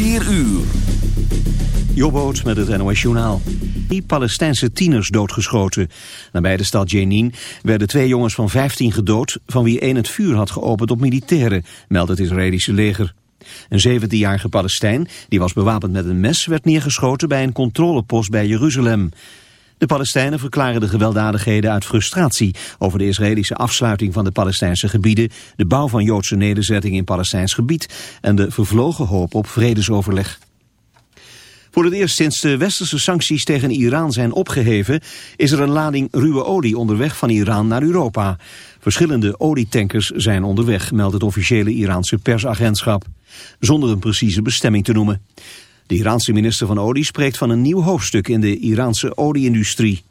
4 uur. Jobboot met het NOS Journaal. Die Palestijnse tieners doodgeschoten. Nabij de stad Jenin werden twee jongens van 15 gedood... van wie één het vuur had geopend op militairen, meldt het Israëlische leger. Een 17-jarige Palestijn, die was bewapend met een mes... werd neergeschoten bij een controlepost bij Jeruzalem. De Palestijnen verklaren de gewelddadigheden uit frustratie over de Israëlische afsluiting van de Palestijnse gebieden, de bouw van Joodse nederzettingen in Palestijns gebied en de vervlogen hoop op vredesoverleg. Voor het eerst sinds de westerse sancties tegen Iran zijn opgeheven... is er een lading ruwe olie onderweg van Iran naar Europa. Verschillende olietankers zijn onderweg, meldt het officiële Iraanse persagentschap. Zonder een precieze bestemming te noemen. De Iraanse minister van Olie spreekt van een nieuw hoofdstuk in de Iraanse olieindustrie.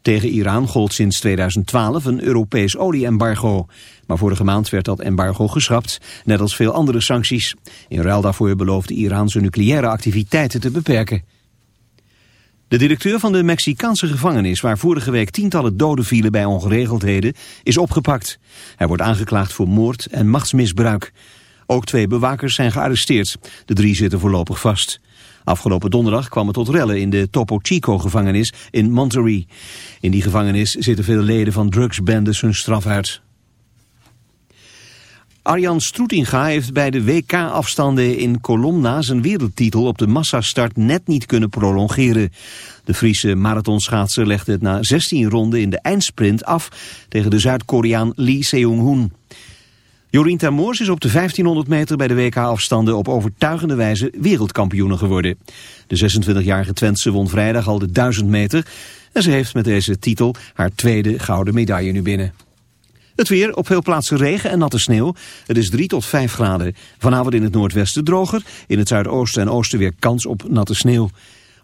Tegen Iran gold sinds 2012 een Europees olieembargo. Maar vorige maand werd dat embargo geschrapt, net als veel andere sancties. In ruil daarvoor beloofde Iran zijn nucleaire activiteiten te beperken. De directeur van de Mexicaanse gevangenis, waar vorige week tientallen doden vielen bij ongeregeldheden, is opgepakt. Hij wordt aangeklaagd voor moord en machtsmisbruik. Ook twee bewakers zijn gearresteerd. De drie zitten voorlopig vast. Afgelopen donderdag kwam het tot rellen in de Topo Chico-gevangenis in Monterrey. In die gevangenis zitten veel leden van drugsbendes hun straf uit. Arjan Stroetinga heeft bij de WK-afstanden in Colomna zijn wereldtitel op de massastart net niet kunnen prolongeren. De Friese marathonschaatser legde het na 16 ronden in de eindsprint af tegen de Zuid-Koreaan Lee Seung-hoon. Jorien Termoors is op de 1500 meter bij de WK-afstanden op overtuigende wijze wereldkampioene geworden. De 26-jarige Twentse won vrijdag al de 1000 meter en ze heeft met deze titel haar tweede gouden medaille nu binnen. Het weer, op veel plaatsen regen en natte sneeuw. Het is 3 tot 5 graden. Vanavond in het noordwesten droger. In het zuidoosten en oosten weer kans op natte sneeuw.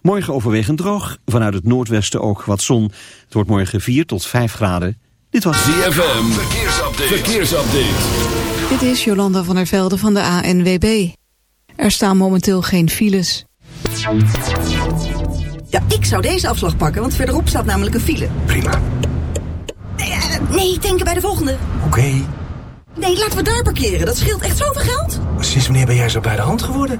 Morgen overwegend droog. Vanuit het noordwesten ook wat zon. Het wordt morgen 4 tot 5 graden. Dit was ZFM. Verkeersupdate. Verkeersupdate. Dit is Jolanda van der Velde van de ANWB. Er staan momenteel geen files. Ja, ik zou deze afslag pakken, want verderop staat namelijk een file. Prima. Nee, uh, nee denken bij de volgende. Oké. Nee, laten we daar parkeren. Dat scheelt echt zoveel geld. Sinds wanneer ben jij zo bij de hand geworden?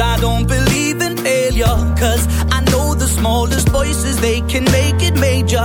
I don't believe in failure. Cause I know the smallest voices, they can make it major.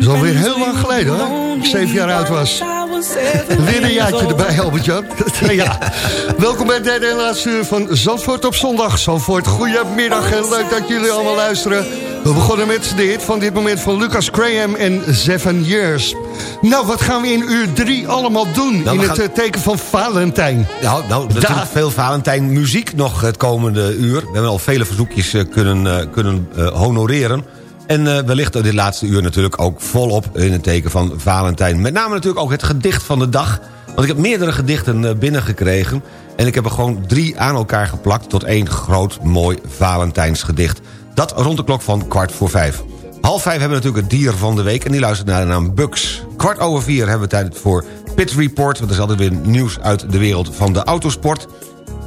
Dat is alweer heel lang geleden, hoor. lonely. Zeven jaar oud was. Weer een jaartje erbij, Albert-Jan. ja. Welkom bij het derde en laatste uur van Zandvoort op zondag. Zandvoort, goedemiddag en leuk dat jullie allemaal luisteren. We begonnen met de hit van dit moment van Lucas Graham en Seven Years. Nou, wat gaan we in uur drie allemaal doen Nou, in het eh, teken van Valentijn? Nou, nou natuurlijk veel Valentijn muziek nog het komende uur. We hebben al vele verzoekjes eh, kunnen, eh, kunnen honoreren. En wellicht dit laatste uur natuurlijk ook volop in het teken van Valentijn. Met name natuurlijk ook het gedicht van de dag. Want ik heb meerdere gedichten binnengekregen. En ik heb er gewoon drie aan elkaar geplakt... tot één groot mooi Valentijnsgedicht. Dat rond de klok van kwart voor vijf. Half vijf hebben we natuurlijk het dier van de week... en die luistert naar de naam Bugs. Kwart over vier hebben we tijd voor Pit Report... want er is altijd weer nieuws uit de wereld van de autosport...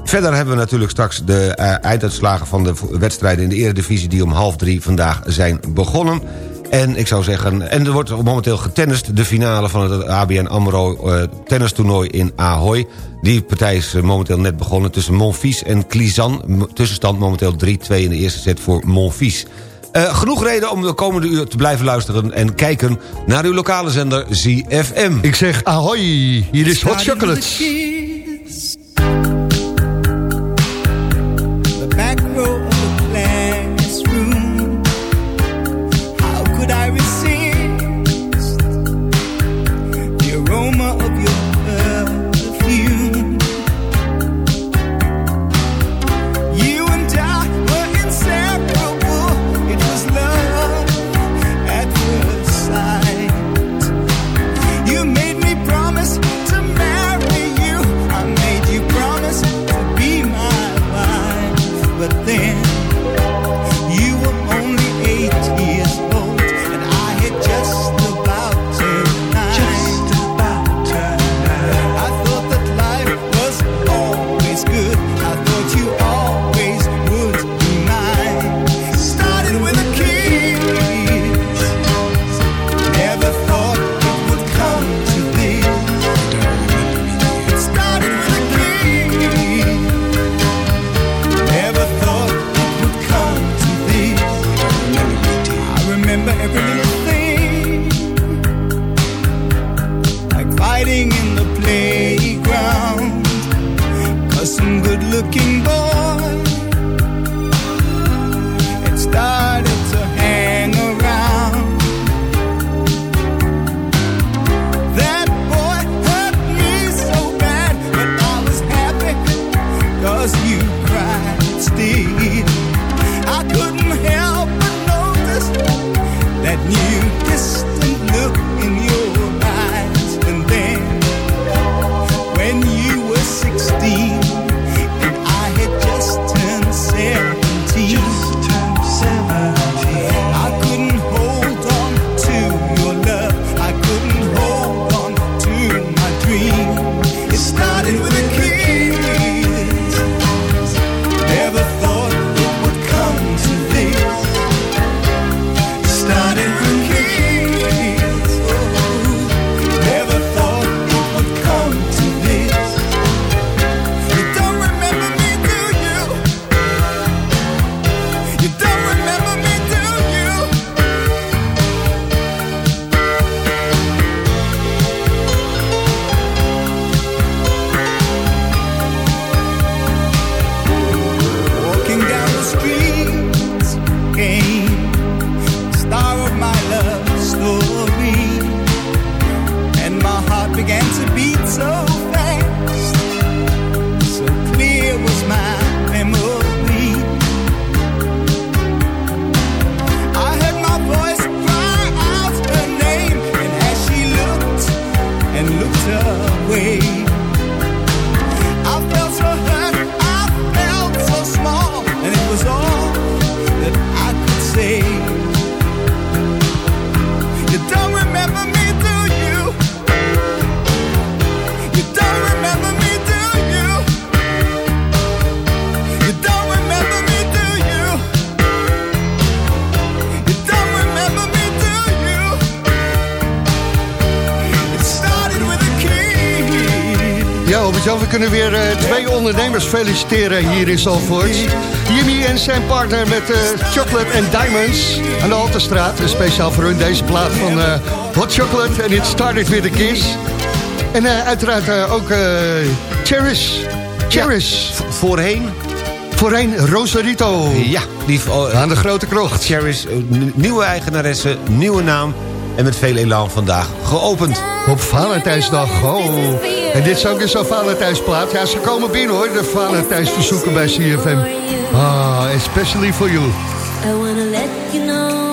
Verder hebben we natuurlijk straks de eh, einduitslagen van de wedstrijden in de eredivisie... die om half drie vandaag zijn begonnen. En ik zou zeggen, en er wordt momenteel getennist... de finale van het ABN AMRO eh, tennistoernooi in Ahoy. Die partij is eh, momenteel net begonnen tussen Monfils en Clizan. Tussenstand momenteel 3-2 in de eerste set voor Monfils. Eh, genoeg reden om de komende uur te blijven luisteren... en kijken naar uw lokale zender ZFM. Ik zeg ahoy, hier is Hot Chocolate. kunnen weer eh, twee ondernemers feliciteren hier in Zandvoort. Jimmy en zijn partner met eh, Chocolate and Diamonds aan de Altenstraat. Speciaal voor hun deze plaat van eh, Hot Chocolate en It Started With A Kiss. En uiteraard ook Cherish. Cherish. Voorheen Voorheen Rosarito. Ja, die, oh, aan de grote krocht. Cherish, nieuwe eigenaresse, nieuwe naam. En met veel elan vandaag geopend. Op Valentijnsdag. Oh. En dit is ook eens zo'n Valentijnsplaat. Ja, ze komen binnen hoor, de Valentijnsverzoeken bij CFM. Ah, especially for you. I wanna let you know.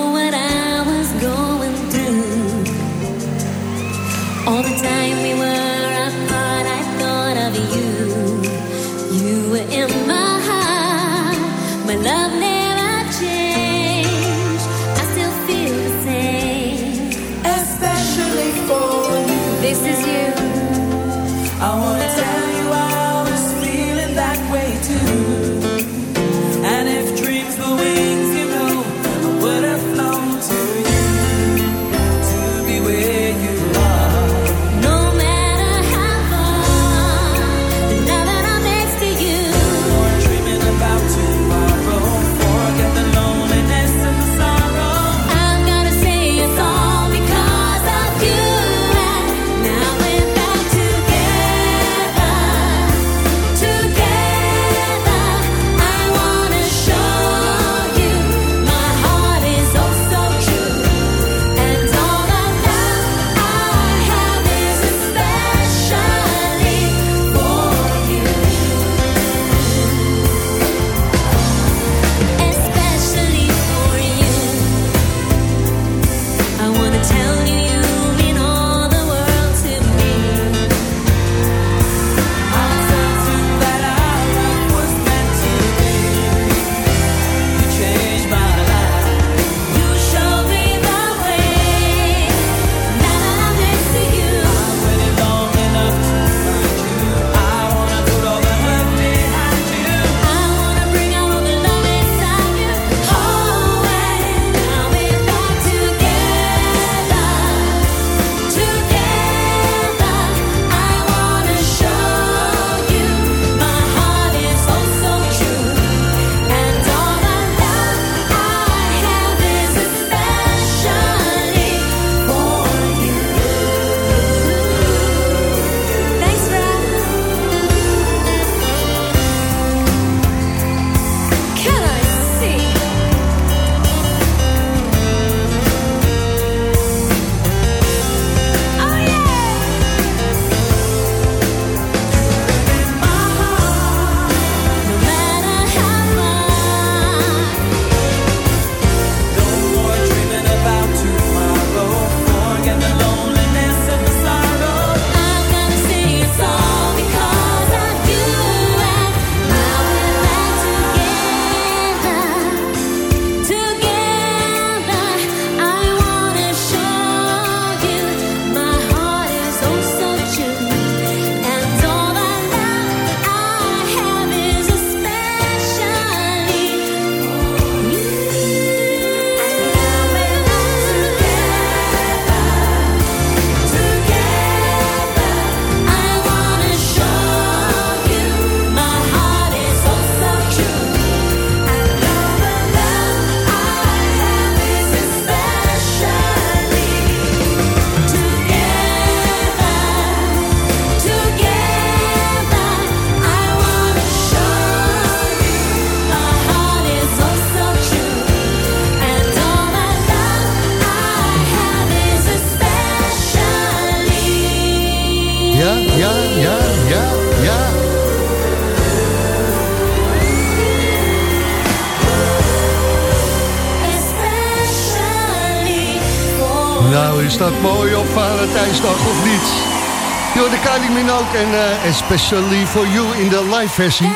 En eh, Especially for You in de live versie.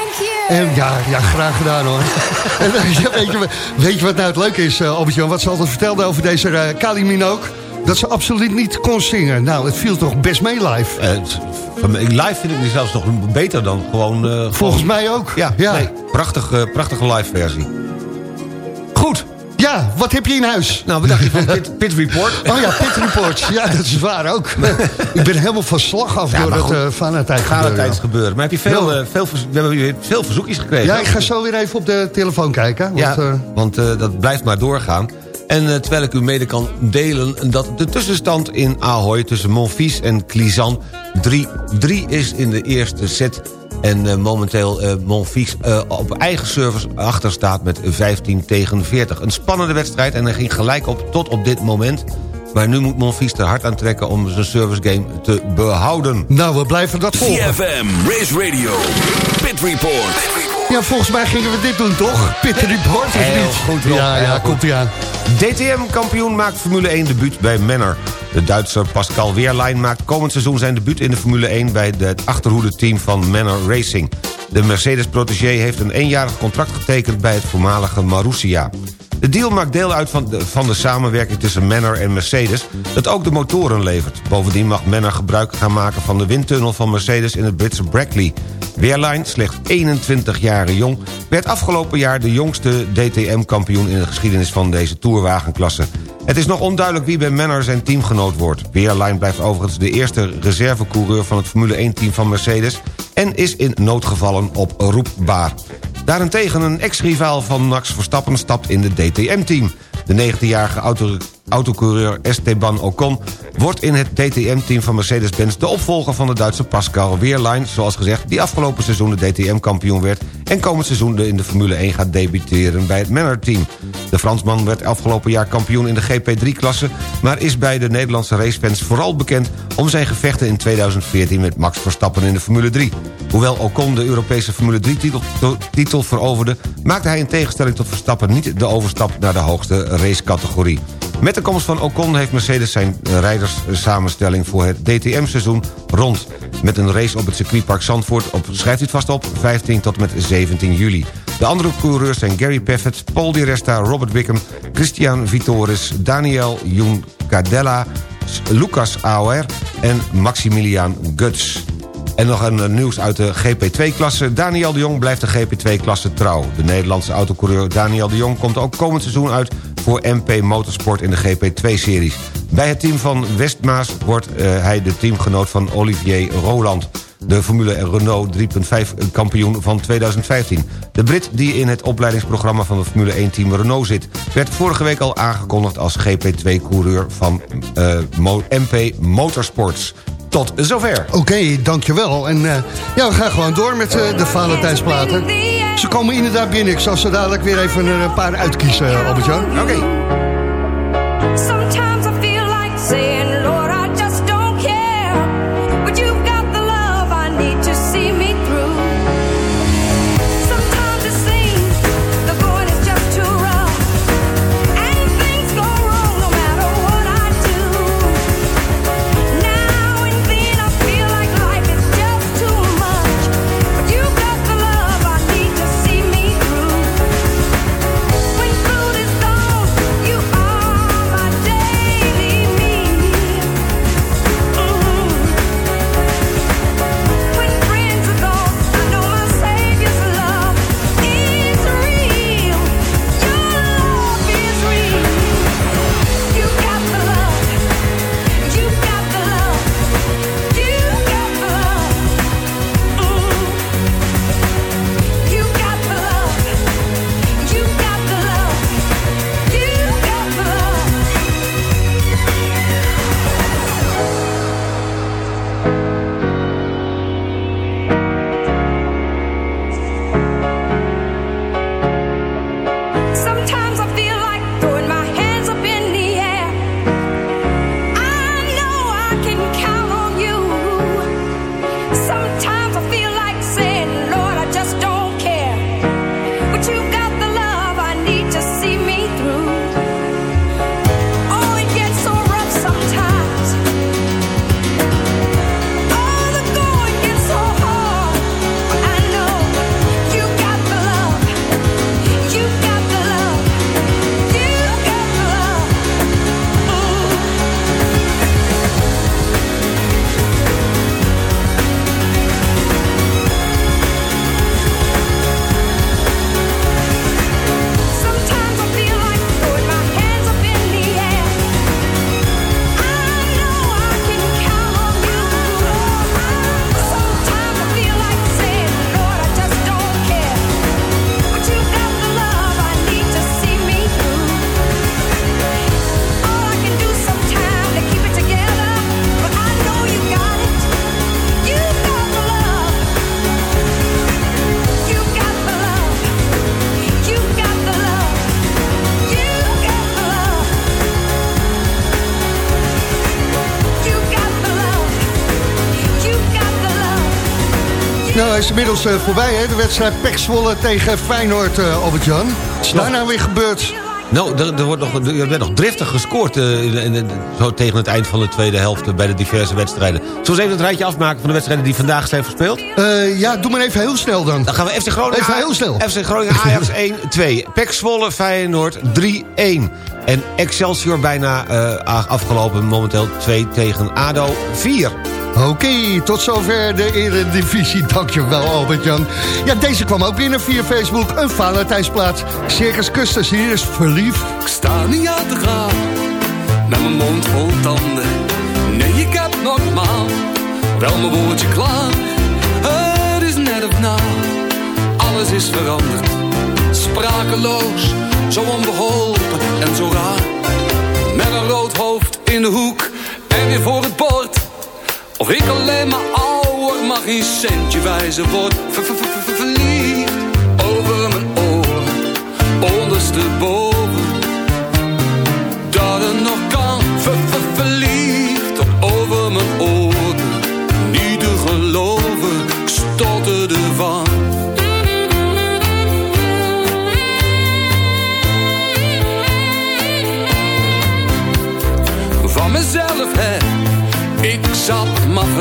En ja, ja, graag gedaan hoor. en, eh, ja, weet, je, wat- weet je wat nou het leuke is, uh, Albert-Jan? Wat ze altijd vertelde over deze eh Kylie Minogue? Dat ze absoluut niet kon zingen. Nou, het viel toch best mee live? Van- live vind ik die zelfs nog beter dan gewoon... eh, Volgens gewoon- mij ook. Ja, Ja. Nee, prachtig, eh, prachtige live versie. Ja, wat heb je in huis? Nou, wat dacht je van Pit, Pit Report? Oh ja, Pit Reports. Ja, dat is waar ook. ik ben helemaal van slag af Ja, door het uh, Valentijns gebeuren. Maar heb je veel, eh, veel, we hebben veel verzoekjes gekregen. Ja, ik ga zo weer even op de telefoon kijken. Want, Ja, eh, want eh, dat blijft maar doorgaan. En eh, terwijl ik u mede kan delen dat de tussenstand in Ahoy... tussen Monfils en Clizan 3-3 is in de eerste set... En eh, momenteel eh Monfils eh, op eigen service achter staat met 15 tegen 40. Een spannende wedstrijd en hij ging gelijk op tot op dit moment. Maar nu moet Monfils er hard aan trekken om zijn service game te behouden. nou, we blijven dat volgen. CFM, Race Radio, Pit Report. Ja, volgens mij gingen we dit doen, toch? Pit Report, of Heel niet? goed, Rob, Ja, ja, goed. komt ie aan. DTM-kampioen maakt Formule 1 debuut bij Manor. De Duitser Pascal Wehrlein maakt komend seizoen zijn debuut in de Formule 1... bij het achterhoede-team van Manor Racing. De Mercedes-protégé heeft een eenjarig contract getekend... bij het voormalige Marussia. De deal maakt deel uit van de, samenwerking tussen Manor en Mercedes... dat ook de motoren levert. Bovendien mag Manor gebruik gaan maken van de windtunnel van Mercedes... in het Britse Brackley. Wehrlein, slechts 21 jaar jong... werd afgelopen jaar de jongste DTM-kampioen... in de geschiedenis van deze toerwagenklasse. Het is nog onduidelijk wie bij Manor zijn teamgenoot wordt. Wehrlein blijft overigens de eerste reservecoureur... van het Formule 1-team van Mercedes... en is in noodgevallen oproepbaar. Daarentegen een ex-rivaal van Max Verstappen stapt in de DTM-team. De 19-jarige auto autocoureur Esteban Ocon... wordt in het DTM-team van Mercedes-Benz... de opvolger van de Duitse Pascal Wehrlein... zoals gezegd, die afgelopen seizoen de DTM-kampioen werd... en komend seizoen in de Formule 1 gaat debuteren bij het Manor-team. De Fransman werd afgelopen jaar kampioen in de GP3-klasse... maar is bij de Nederlandse racefans vooral bekend... om zijn gevechten in 2014 met Max Verstappen in de Formule 3. Hoewel Ocon de Europese Formule 3-titel titel veroverde... maakte hij in tegenstelling tot Verstappen niet de overstap naar de hoogste racecategorie. Met de komst van Ocon heeft Mercedes zijn rijderssamenstelling voor het DTM-seizoen rond. Met een race op het circuitpark Zandvoort op, schrijft u het vast op, 15 tot met 17 juli. De andere coureurs zijn Gary Paffett, Paul Di Resta, Robert Wickham... Christian Vitoris, Daniel Juncadella, Lucas Auer en Maximilian Guts. En nog een eh, nieuws uit de GP2-klasse. Daniel de Jong blijft de GP2-klasse trouw. De Nederlandse autocoureur Daniel de Jong komt ook komend seizoen uit... voor MP Motorsport in de GP2-series. Bij het team van Westmaas wordt eh, hij de teamgenoot van Olivier Roland... de Formule Renault 3.5 kampioen van 2015. De Brit die in het opleidingsprogramma van het Formule 1-team Renault zit... werd vorige week al aangekondigd als GP2-coureur van eh, MP Motorsports. Tot zover. Oké, dankjewel. En eh, ja, we gaan gewoon door met de Valentijnsplaten. Ze komen inderdaad binnen. Ik zal ze dadelijk weer even een paar uitkiezen, Albert-Jan. Oké. Is inmiddels eh, voorbij, hè? De wedstrijd Pek Zwolle tegen Feyenoord, eh, Albert-Jan. Wat is daar nou weer gebeurd? Nou, er, er, wordt nog, er werd nog driftig gescoord eh, in, in- in- zo tegen het eind van de tweede helft bij de diverse wedstrijden. Zullen we eens even het rijtje afmaken van de wedstrijden die vandaag zijn verspeeld? Ja, doe maar even heel snel dan. Dan gaan we FC Groningen... Even heel snel. FC Groningen Ajax 1-2. PEC Zwolle Feyenoord 3-1. En Excelsior bijna afgelopen momenteel 2 tegen ADO 4. Oké, tot zover de Eredivisie. Dankjewel, Albert-Jan. Ja, deze kwam ook binnen via Facebook. Een Valentijnsplaat. Circus Custos, hier is verliefd. Ik sta niet aan te gaan, met mijn mond vol tanden. Nee, ik heb normaal, wel mijn woordje klaar. Het is net of na, alles is veranderd. Sprakeloos, zo onbeholpen en zo raar. Met een rood hoofd in de hoek en weer voor het bord. Of ik alleen maar ouder mag geen centje wijzen word. Ver- ver- ver- ver- Verliefd over mijn oren, ondersteboven dat nog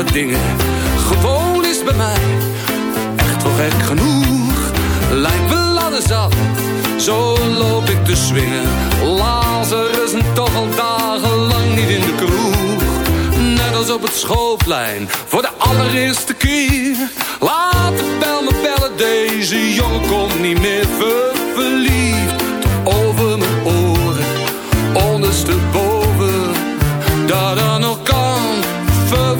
dingen. Gewoon is bij mij echt wel gek genoeg. Lijkt me ladder zat, zo loop ik te swingen. Lazarus en toch al dagenlang niet in de kroeg. Net als op het schoolplein, voor de allereerste keer. Laat de bel me bellen, deze jongen komt niet meer ver verliefd. Over mijn oren, ondersteboven. Dat er nog kan, ver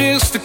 de allereerste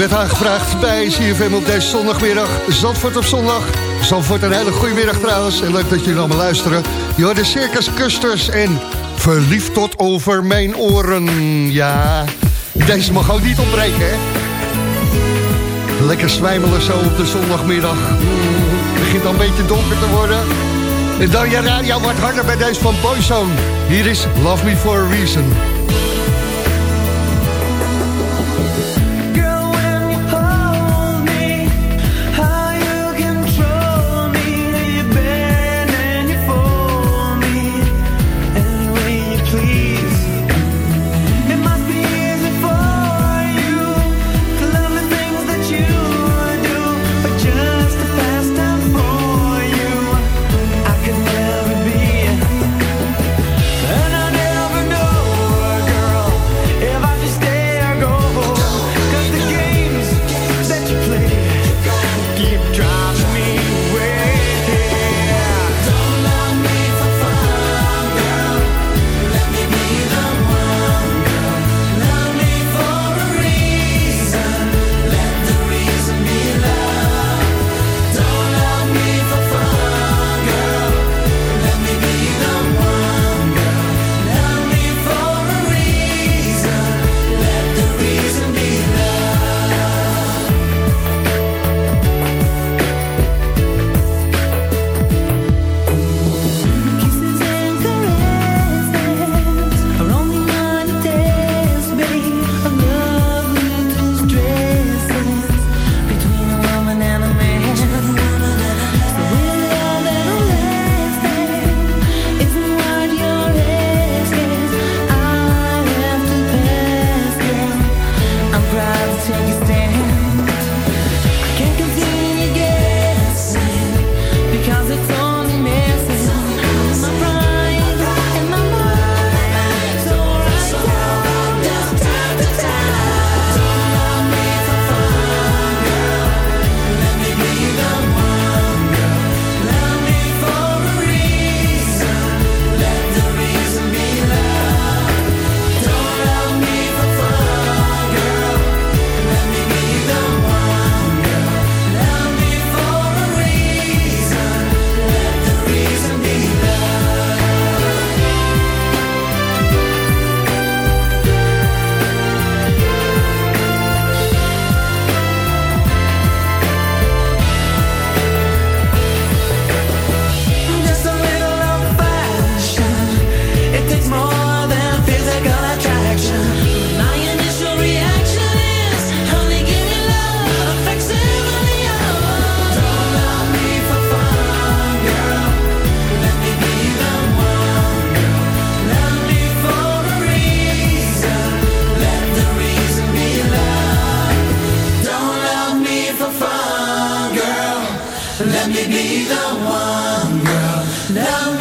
werd aangevraagd bij CFM op deze zondagmiddag. Zandvoort op zondag. Zandvoort een hele goede middag trouwens. En leuk dat jullie allemaal luisteren. Je hoort de Circus Custers en Verliefd tot over mijn oren. Ja, deze mag ook niet ontbreken hè. Lekker zwijmelen zo op de zondagmiddag. Het begint al een beetje donker te worden. En dan je radio wordt harder bij deze van Boyzone. Hier is Love Me For A Reason.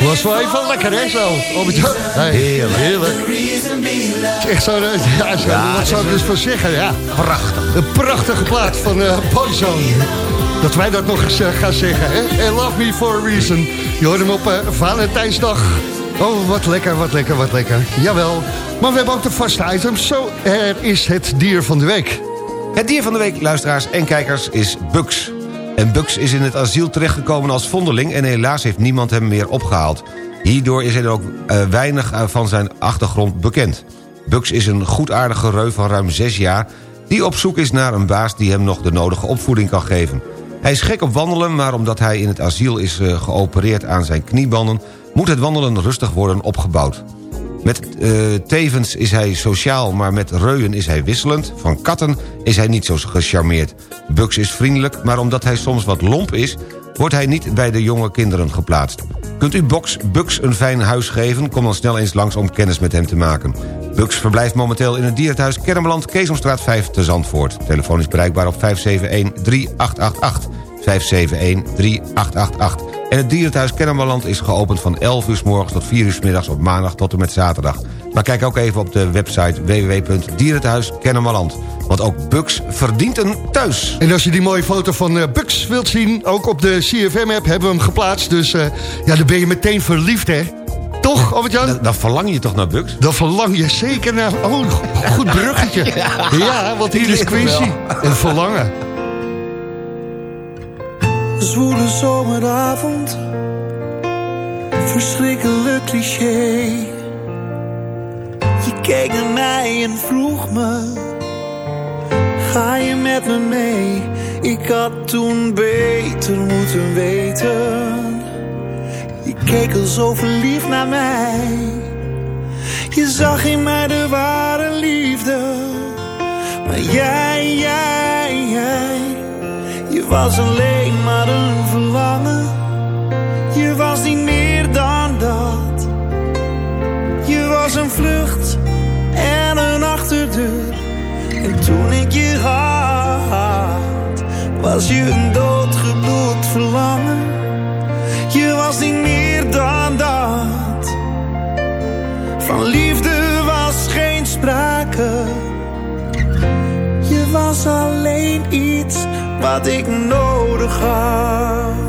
Was wel even lekker, hè, zo. Hey, Heerlijk. Heerlijk. Het is Echt zo, ja, zo wat zou ik dus van zeggen, ja. Prachtig. Een prachtige plaat van eh Boyzone. Dat wij dat nog eens eh, gaan zeggen, hè. And love me for a reason. Je hoort hem op eh, Valentijnsdag. Oh, wat lekker, wat lekker, wat lekker. Jawel. Maar we hebben ook de vaste items. Zo, er is het dier van de week. Het dier van de week, luisteraars en kijkers, is Bugs. En Bugs is in het asiel terechtgekomen als vondeling... en helaas heeft niemand hem meer opgehaald. Hierdoor is er ook eh, weinig eh, van zijn achtergrond bekend. Bugs is een goedaardige reu van ruim zes jaar... die op zoek is naar een baas die hem nog de nodige opvoeding kan geven. Hij is gek op wandelen, maar omdat hij in het asiel is eh, geopereerd aan zijn kniebanden... moet het wandelen rustig worden opgebouwd. Met eh, tevens is hij sociaal, maar met reuien is hij wisselend. Van katten is hij niet zo gecharmeerd. Bugs is vriendelijk, maar omdat hij soms wat lomp is... wordt hij niet bij de jonge kinderen geplaatst. Kunt u Box, Bugs een fijn huis geven? Kom dan snel eens langs om kennis met hem te maken. Bugs verblijft momenteel in het dierenthuis Kermeland... Keesomstraat 5 te Zandvoort. Telefoon is bereikbaar op 571-3888. 571-3888. En het dierenthuis Kennemerland is geopend van 11 uur s morgens tot 4 uur s middags op maandag tot en met zaterdag. Maar kijk ook even op de website www.dierenthuis-kennemerland. Want ook Bugs verdient een thuis. En als je die mooie foto van eh, Bugs wilt zien... ook op de CFM-app hebben we hem geplaatst. Dus eh, ja, dan ben je meteen verliefd, hè? Toch, Albert-Jan? Dan, dan verlang je toch naar Bugs? Dan verlang je zeker naar... Oh, goed bruggetje. ja, want hier is Quincy. En verlangen. Zwoele zomeravond, verschrikkelijk cliché. Je keek naar mij en vroeg me, ga je met me mee? Ik had toen beter moeten weten. Je keek al zo verliefd naar mij. Je zag in mij de ware liefde. Maar jij, jij, jij je was alleen maar een verlangen. Je was niet meer dan dat. Je was een vlucht en een achterdeur. En toen ik je had, was je een doodgebloed verlangen. Je was niet meer dan dat. Van liefde was geen sprake. Je was alleen wat ik nodig had.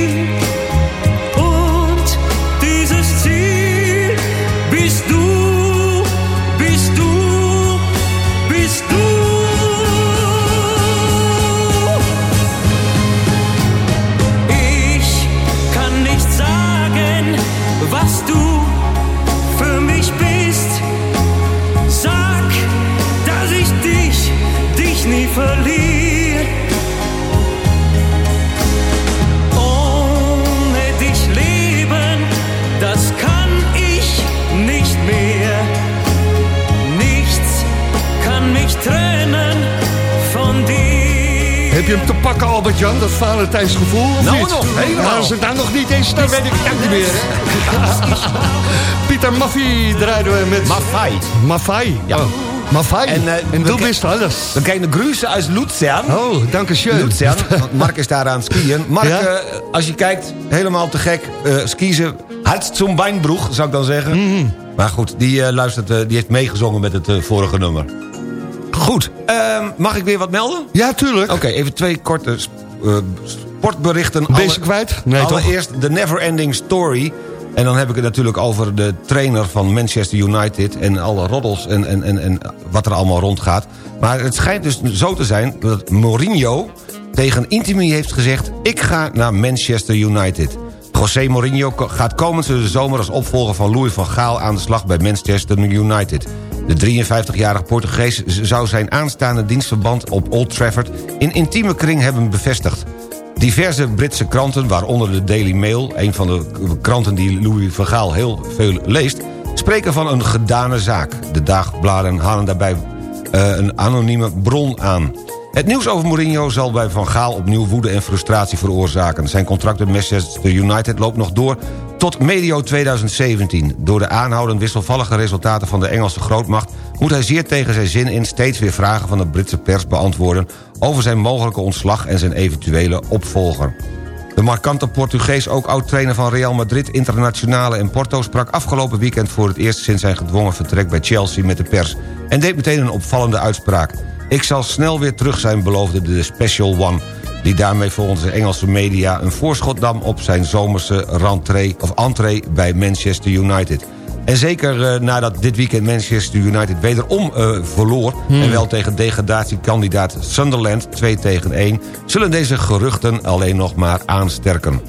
je hem te pakken, Albert-Jan, dat Valentijnsgevoel? of Nou niet? nog, helemaal. Als het nou nog niet is, dan weet ik het niet meer. Pieter Maffie draaiden we met... Maffei. Maffei, ja. Maffei. En, eh, en du bist alles. We kennen de Grüße uit Luzern. Oh, danke schön. Luzern, want Mark is daar aan het skiën. Mark, Ja? eh, als je kijkt, helemaal te gek. eh skiën, Hals zum Beinbroeg, zou ik dan zeggen. Mhm. Maar goed, die, luistert, die heeft meegezongen met het vorige nummer. Goed, ehm, mag ik weer wat melden? Ja, tuurlijk. Oké, even twee korte eh, sportberichten. Ben je Alle- ze kwijt? Nee, toch? Allereerst de Never Ending Story. En dan heb ik het natuurlijk over de trainer van Manchester United... en alle roddels en, en, en, en wat er allemaal rondgaat. Maar het schijnt dus zo te zijn dat Mourinho tegen Intimi heeft gezegd... ik ga naar Manchester United. José Mourinho gaat komende zomer als opvolger van Louis van Gaal... aan de slag bij Manchester United. De 53-jarige Portugees zou zijn aanstaande dienstverband op Old Trafford... in intieme kring hebben bevestigd. Diverse Britse kranten, waaronder de Daily Mail... een van de kranten die Louis van Gaal heel veel leest... spreken van een gedane zaak. De dagbladen halen daarbij eh, een anonieme bron aan. Het nieuws over Mourinho zal bij Van Gaal opnieuw woede en frustratie veroorzaken. Zijn contract met Manchester United loopt nog door tot medio 2017. Door de aanhoudend wisselvallige resultaten van de Engelse grootmacht... moet hij zeer tegen zijn zin in steeds weer vragen van de Britse pers beantwoorden... over zijn mogelijke ontslag en zijn eventuele opvolger. De markante Portugees, ook oud-trainer van Real Madrid... Internationale en Porto sprak afgelopen weekend voor het eerst... sinds zijn gedwongen vertrek bij Chelsea met de pers... en deed meteen een opvallende uitspraak. Ik zal snel weer terug zijn, beloofde de Special One... die daarmee volgens de Engelse media een voorschot nam... op zijn zomerse rentree, of entree bij Manchester United... En zeker eh, nadat dit weekend Manchester United wederom eh, verloor... Hmm. en wel tegen degradatiekandidaat Sunderland 2 tegen 1... zullen deze geruchten alleen nog maar aansterken.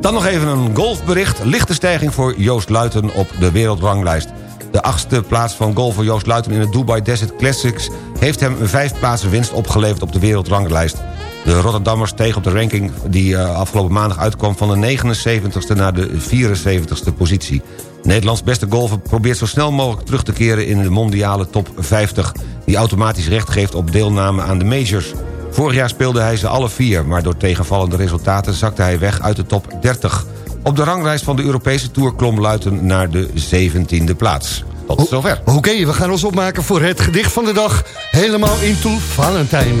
Dan nog even een golfbericht. Lichte stijging voor Joost Luiten op de wereldranglijst. De achtste plaats van golfer Joost Luiten in de Dubai Desert Classics... heeft hem een vijf plaatsen winst opgeleverd op de wereldranglijst. De Rotterdammer steeg op de ranking die eh, afgelopen maandag uitkwam... van de 79ste naar de 74ste positie. Nederlands beste golfer probeert zo snel mogelijk terug te keren... in de mondiale top 50, die automatisch recht geeft op deelname aan de majors. Vorig jaar speelde hij ze alle vier... maar door tegenvallende resultaten zakte hij weg uit de top 30. Op de ranglijst van de Europese Tour klom Luiten naar de 17e plaats. Tot zover. Oké, we gaan ons opmaken voor het gedicht van de dag. Helemaal into Valentijn.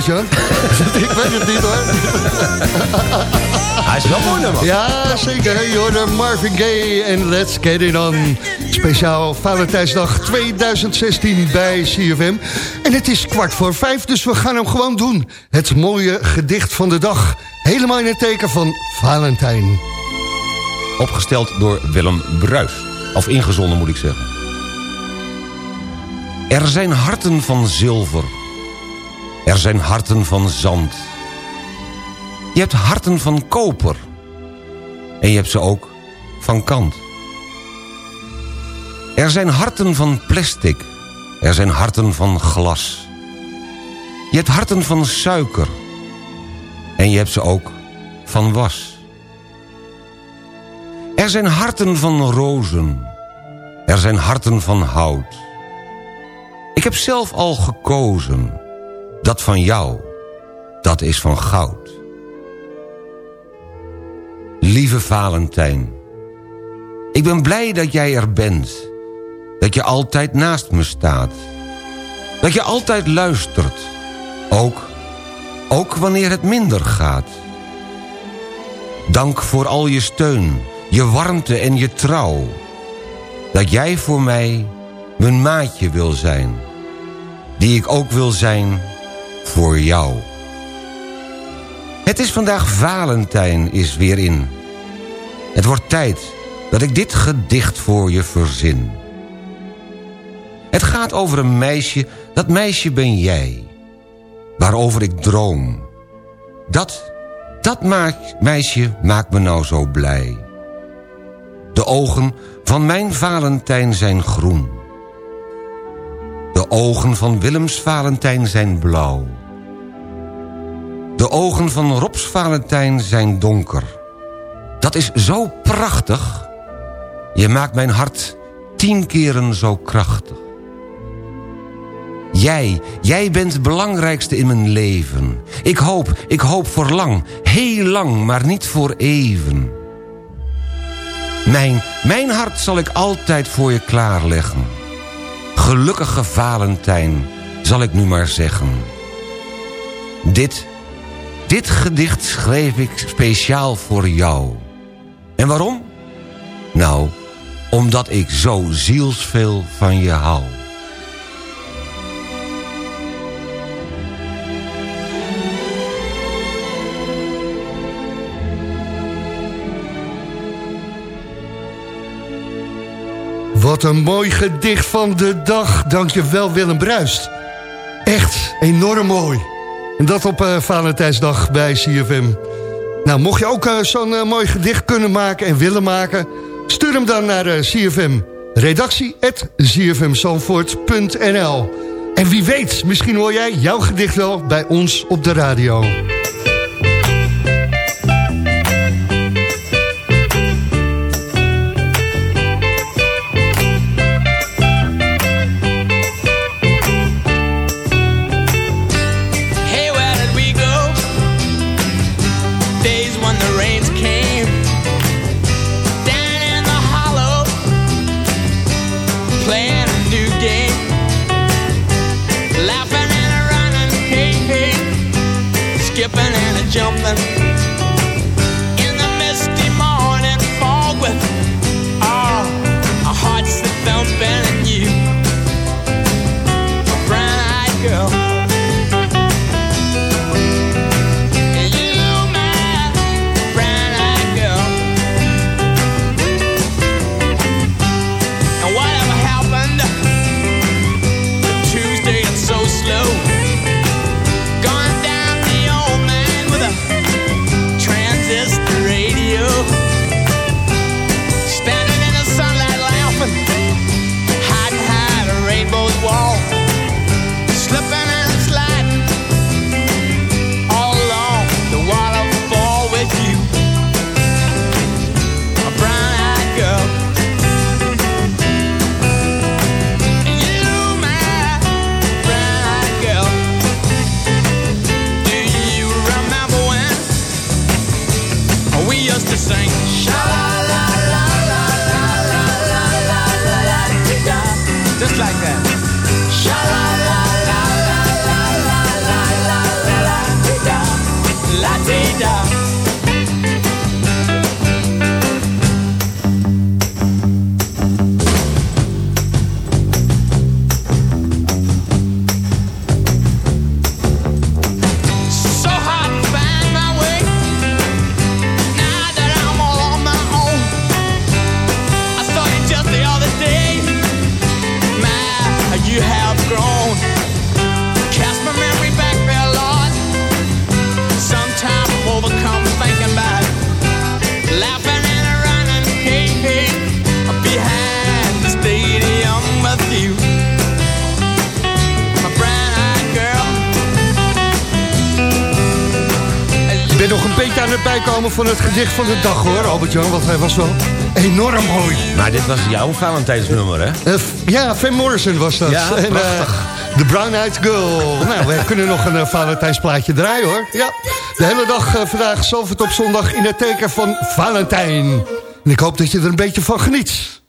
Albert-Jan? ik weet het niet hoor. Hij is wel mooi nummer. Ja, zeker. Je hoorde Marvin Gaye en Let's Get It On. Speciaal Valentijnsdag 2016 bij CFM. En het is kwart voor vijf, dus we gaan hem gewoon doen. Het mooie gedicht van de dag. Helemaal in het teken van Valentijn. Opgesteld door Willem Bruis. Of ingezonden moet ik zeggen. Er zijn harten van zilver. Er zijn harten van zand. Je hebt harten van koper. En je hebt ze ook van kant. Er zijn harten van plastic. Er zijn harten van glas. Je hebt harten van suiker. En je hebt ze ook van was. Er zijn harten van rozen. Er zijn harten van hout. Ik heb zelf al gekozen. Dat van jou, dat is van goud. Lieve Valentijn. Ik ben blij dat jij er bent. Dat je altijd naast me staat. Dat je altijd luistert. Ook, ook wanneer het minder gaat. Dank voor al je steun, je warmte en je trouw. Dat jij voor mij mijn maatje wil zijn. Die ik ook wil zijn voor jou. Het is vandaag Valentijn is weer in. Het wordt tijd dat ik dit gedicht voor je verzin. Het gaat over een meisje, dat meisje ben jij. Waarover ik droom. Dat, dat meisje maakt me nou zo blij. De ogen van mijn Valentijn zijn groen. De ogen van Willems Valentijn zijn blauw. De ogen van Robs Valentijn zijn donker. Dat is zo prachtig. Je maakt mijn hart tien keren zo krachtig. Jij, jij bent het belangrijkste in mijn leven. Ik hoop, ik hoop voor lang, heel lang, maar niet voor even. Mijn, mijn hart zal ik altijd voor je klaarleggen. Gelukkige Valentijn, zal ik nu maar zeggen. Dit, dit gedicht schreef ik speciaal voor jou. En waarom? Nou, omdat ik zo zielsveel van je hou. Wat een mooi gedicht van de dag. Dankjewel Willem Bruist. Echt enorm mooi. En dat op uh, Valentijnsdag bij CFM. Nou, mocht je ook uh, zo'n uh, mooi gedicht kunnen maken en willen maken... stuur hem dan naar CFM. Redactie En wie weet, misschien hoor jij jouw gedicht wel bij ons op de radio. Van de dag hoor, Albert-Jan. Want hij was wel enorm mooi. Maar dit was jouw Valentijnsnummer, hè? Eh, ja, Van Morrison was dat. Ja, En, eh, prachtig. The Brown Eyed Girl. Nou, we kunnen nog een uh, Valentijnsplaatje draaien hoor. Ja, de hele dag eh, vandaag, Zalvert op zondag, in het teken van Valentijn. En ik hoop dat je er een beetje van geniet.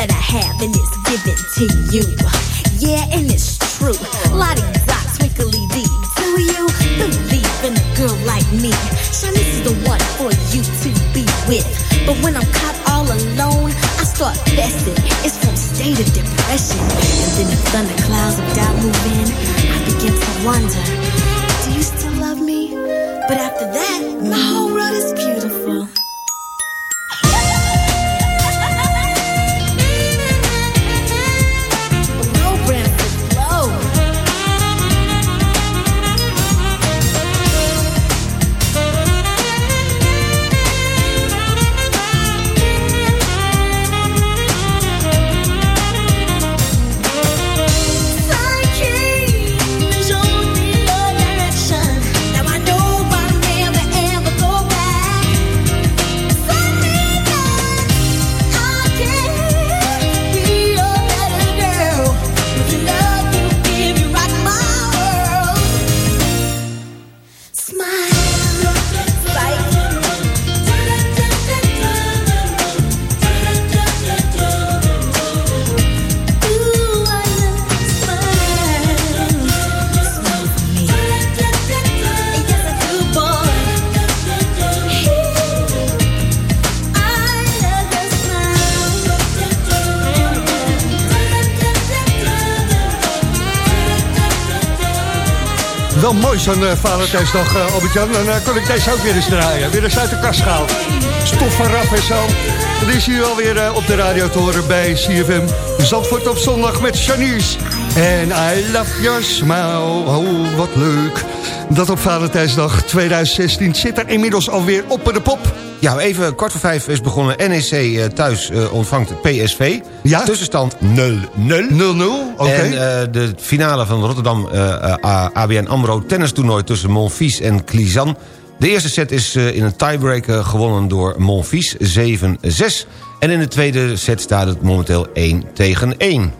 That I have, and it's given to you. Yeah, and it's true. Lottie dot, twinkly dee. Do you believe in a girl like me? Shanice is the one for you to be with. But when I'm caught all alone, I start fessing. It's from state of depression. And then the thunderclouds of doubt move in. I begin to wonder, do you still love me? But after Mooi zo'n eh, Valentijnsdag, eh, Albert-Jan. Dan eh, kon ik deze ook weer eens draaien. Weer eens uit de kast gehaald. Stof van raf en zo. Dat is hier alweer op de radio te horen bij CFM. Zandvoort op zondag met Janice. En I love your smile. Oh, wat leuk. Dat op Valentijnsdag 2016 zit er inmiddels alweer op de pop. Ja, even kort voor vijf is begonnen. NEC eh, thuis eh, ontvangt PSV. Ja? Tussenstand 0-0. 0-0, oké. En eh, de finale van Rotterdam ABN AMRO tennistoernooi... tussen Monfils en Clizan. De eerste set is in een tiebreak gewonnen door Monfils, 7-6. En in de tweede set staat het momenteel 1 tegen 1.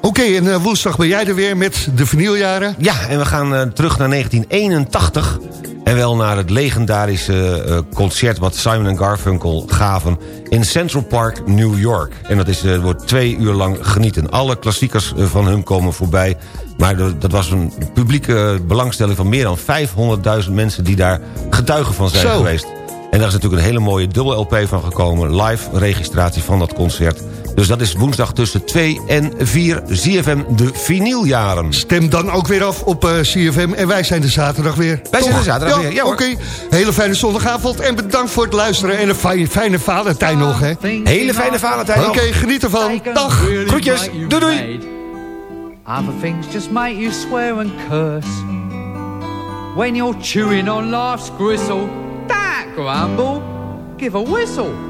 Oké, en eh, woensdag ben jij er weer met de vinyljaren. Ja, en we gaan eh, terug naar 1981. En wel naar het legendarische eh, concert wat Simon en Garfunkel gaven... in Central Park, New York. En dat is, eh, wordt twee uur lang genieten. Alle klassiekers van hun komen voorbij. Maar de- dat was een publieke belangstelling van meer dan 500.000 mensen... die daar getuigen van zijn Zo. geweest. En daar is natuurlijk een hele mooie dubbel LP van gekomen. Live registratie van dat concert. Dus dat is woensdag tussen 2 en 4 ZFM de vinyljaren. Stem dan ook weer af op eh, CFM. En wij zijn de zaterdag weer. Wij zijn er zaterdag weer, ja hoor. Oké, hele fijne zondagavond. En bedankt voor het luisteren. En een fijne, fijne Valentijn nog, hè. Hele fijne Valentijn Oké, geniet ervan. Dag. Groetjes. Doei doei. Other things just make you swear and curse. When you're chewing on life's gristle, don't grumble, give a whistle.